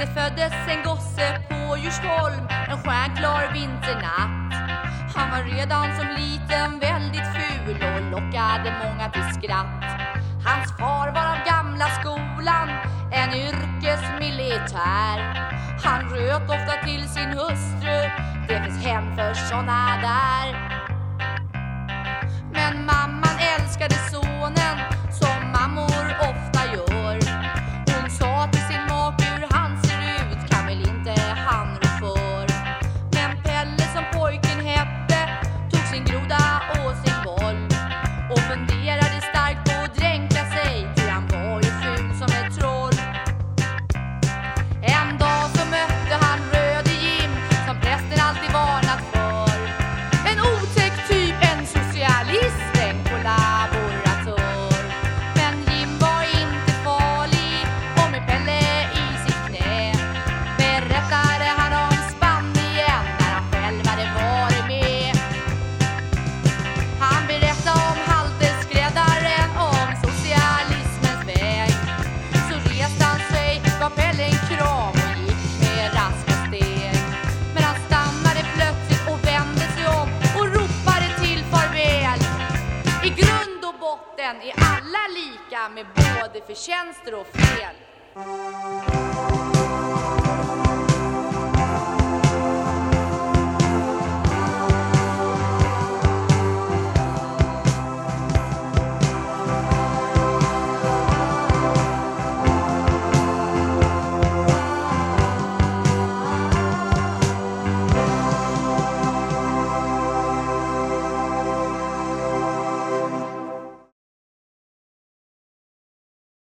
Det föddes en gosse på Djursholm en stjärnklar vinternatt. Han var redan som liten väldigt ful och lockade många till skratt. Hans far var av gamla skolan, en yrkesmilitär. Han röt ofta till sin hustru, det finns hem för såna där. I grund och botten är alla lika med både förtjänster och fel.